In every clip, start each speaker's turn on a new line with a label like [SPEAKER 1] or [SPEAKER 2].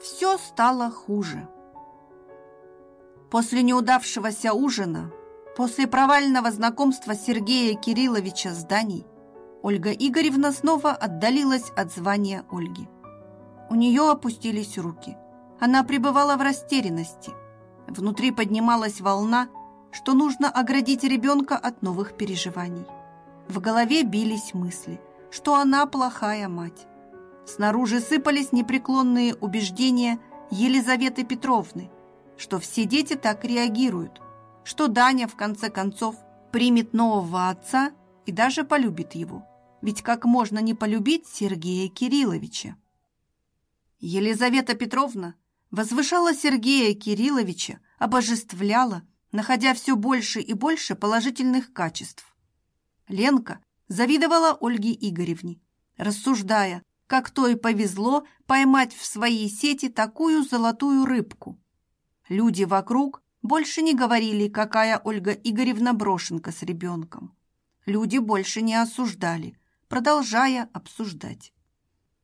[SPEAKER 1] все стало хуже. После неудавшегося ужина, после провального знакомства Сергея Кирилловича с Даней, Ольга Игоревна снова отдалилась от звания Ольги. У нее опустились руки. Она пребывала в растерянности. Внутри поднималась волна, что нужно оградить ребенка от новых переживаний. В голове бились мысли, что она плохая мать. Снаружи сыпались непреклонные убеждения Елизаветы Петровны, что все дети так реагируют, что Даня, в конце концов, примет нового отца и даже полюбит его. Ведь как можно не полюбить Сергея Кирилловича? Елизавета Петровна возвышала Сергея Кирилловича, обожествляла, находя все больше и больше положительных качеств. Ленка завидовала Ольге Игоревне, рассуждая, как то и повезло поймать в своей сети такую золотую рыбку. Люди вокруг больше не говорили, какая Ольга Игоревна брошенка с ребенком. Люди больше не осуждали, продолжая обсуждать.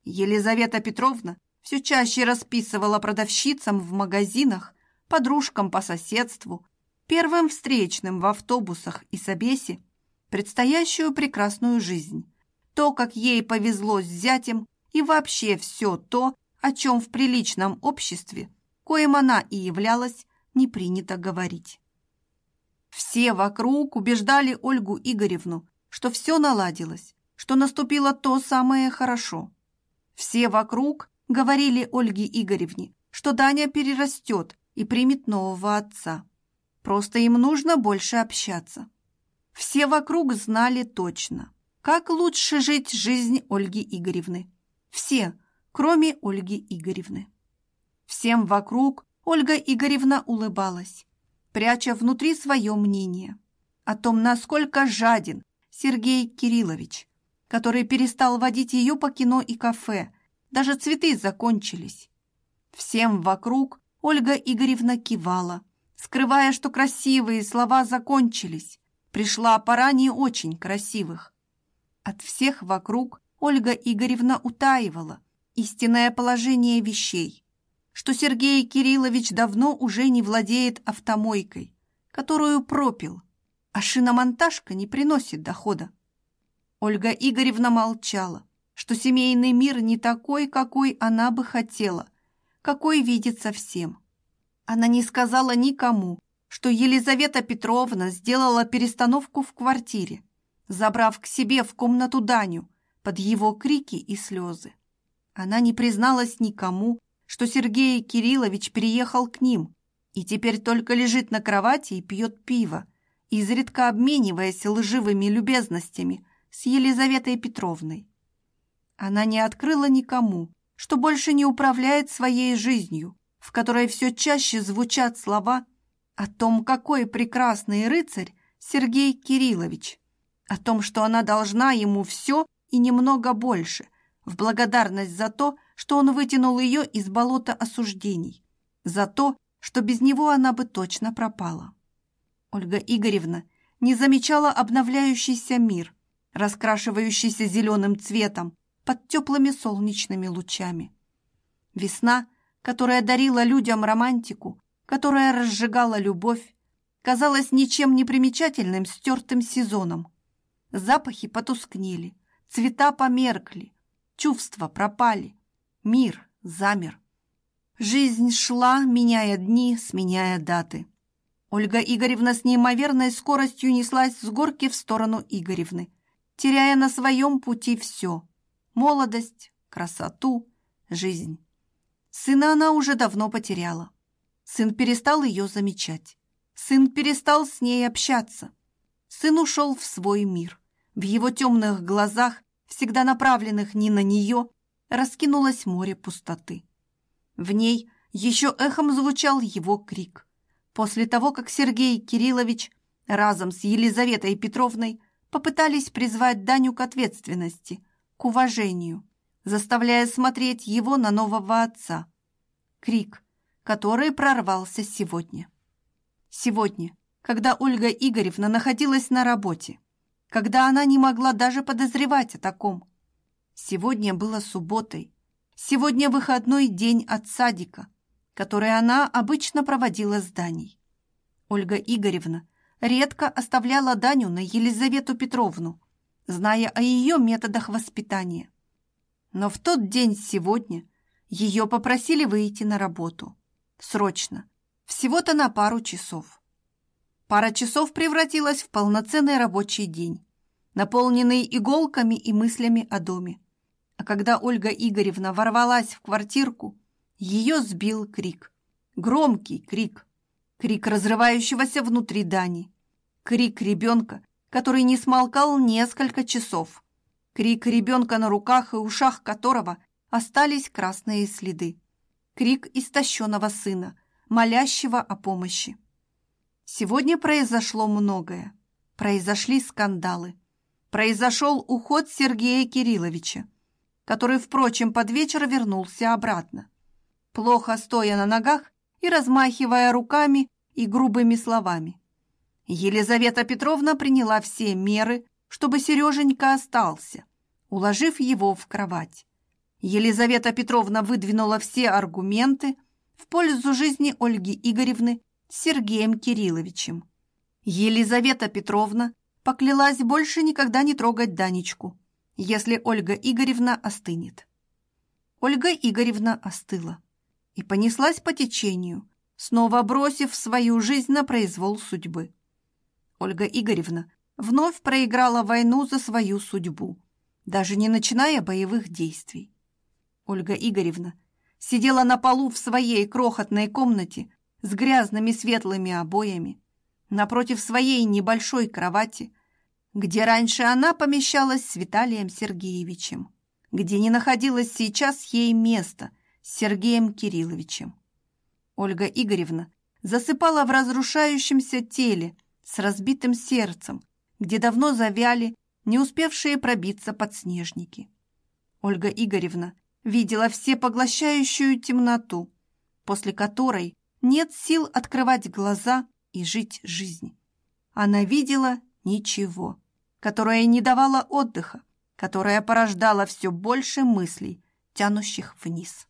[SPEAKER 1] Елизавета Петровна все чаще расписывала продавщицам в магазинах, подружкам по соседству, первым встречным в автобусах и собесе предстоящую прекрасную жизнь, то, как ей повезло с зятем и вообще все то, о чем в приличном обществе, коим она и являлась, не принято говорить. Все вокруг убеждали Ольгу Игоревну, что все наладилось, что наступило то самое хорошо. Все вокруг говорили Ольге Игоревне, что Даня перерастет и примет нового отца. Просто им нужно больше общаться. Все вокруг знали точно, как лучше жить жизнь Ольги Игоревны. Все, кроме Ольги Игоревны. Всем вокруг Ольга Игоревна улыбалась, пряча внутри свое мнение о том, насколько жаден Сергей Кириллович, который перестал водить ее по кино и кафе, даже цветы закончились. Всем вокруг Ольга Игоревна кивала, скрывая, что красивые слова закончились. Пришла пора не очень красивых. От всех вокруг Ольга Игоревна утаивала истинное положение вещей, что Сергей Кириллович давно уже не владеет автомойкой, которую пропил, а шиномонтажка не приносит дохода. Ольга Игоревна молчала, что семейный мир не такой, какой она бы хотела, какой видится всем. Она не сказала никому, что Елизавета Петровна сделала перестановку в квартире, забрав к себе в комнату Даню, под его крики и слезы. Она не призналась никому, что Сергей Кириллович переехал к ним и теперь только лежит на кровати и пьет пиво, изредка обмениваясь лживыми любезностями с Елизаветой Петровной. Она не открыла никому, что больше не управляет своей жизнью, в которой все чаще звучат слова о том, какой прекрасный рыцарь Сергей Кириллович, о том, что она должна ему все и немного больше, в благодарность за то, что он вытянул ее из болота осуждений, за то, что без него она бы точно пропала. Ольга Игоревна не замечала обновляющийся мир, раскрашивающийся зеленым цветом под теплыми солнечными лучами. Весна, которая дарила людям романтику, которая разжигала любовь, казалась ничем не примечательным стертым сезоном. Запахи потускнели, Цвета померкли, чувства пропали, мир замер. Жизнь шла, меняя дни, сменяя даты. Ольга Игоревна с неимоверной скоростью неслась с горки в сторону Игоревны, теряя на своем пути все – молодость, красоту, жизнь. Сына она уже давно потеряла. Сын перестал ее замечать. Сын перестал с ней общаться. Сын ушел в свой мир – в его темных глазах, всегда направленных не на нее, раскинулось море пустоты. В ней еще эхом звучал его крик. После того, как Сергей Кириллович разом с Елизаветой Петровной попытались призвать Даню к ответственности, к уважению, заставляя смотреть его на нового отца. Крик, который прорвался сегодня. Сегодня, когда Ольга Игоревна находилась на работе когда она не могла даже подозревать о таком. Сегодня было субботой. Сегодня выходной день от садика, который она обычно проводила с Даней. Ольга Игоревна редко оставляла Даню на Елизавету Петровну, зная о ее методах воспитания. Но в тот день сегодня ее попросили выйти на работу. Срочно. Всего-то на пару часов. Пара часов превратилась в полноценный рабочий день, наполненный иголками и мыслями о доме. А когда Ольга Игоревна ворвалась в квартирку, ее сбил крик. Громкий крик. Крик разрывающегося внутри Дани. Крик ребенка, который не смолкал несколько часов. Крик ребенка на руках и ушах которого остались красные следы. Крик истощенного сына, молящего о помощи. Сегодня произошло многое. Произошли скандалы. Произошел уход Сергея Кирилловича, который, впрочем, под вечер вернулся обратно. Плохо стоя на ногах и размахивая руками и грубыми словами. Елизавета Петровна приняла все меры, чтобы Сереженька остался, уложив его в кровать. Елизавета Петровна выдвинула все аргументы в пользу жизни Ольги Игоревны с Сергеем Кирилловичем. Елизавета Петровна поклялась больше никогда не трогать Данечку, если Ольга Игоревна остынет. Ольга Игоревна остыла и понеслась по течению, снова бросив свою жизнь на произвол судьбы. Ольга Игоревна вновь проиграла войну за свою судьбу, даже не начиная боевых действий. Ольга Игоревна сидела на полу в своей крохотной комнате с грязными светлыми обоями, напротив своей небольшой кровати, где раньше она помещалась с Виталием Сергеевичем, где не находилось сейчас ей места с Сергеем Кирилловичем. Ольга Игоревна засыпала в разрушающемся теле с разбитым сердцем, где давно завяли не успевшие пробиться подснежники. Ольга Игоревна видела всепоглощающую темноту, после которой нет сил открывать глаза и жить жизнь. Она видела ничего, которое не давало отдыха, которое порождало все больше мыслей, тянущих вниз.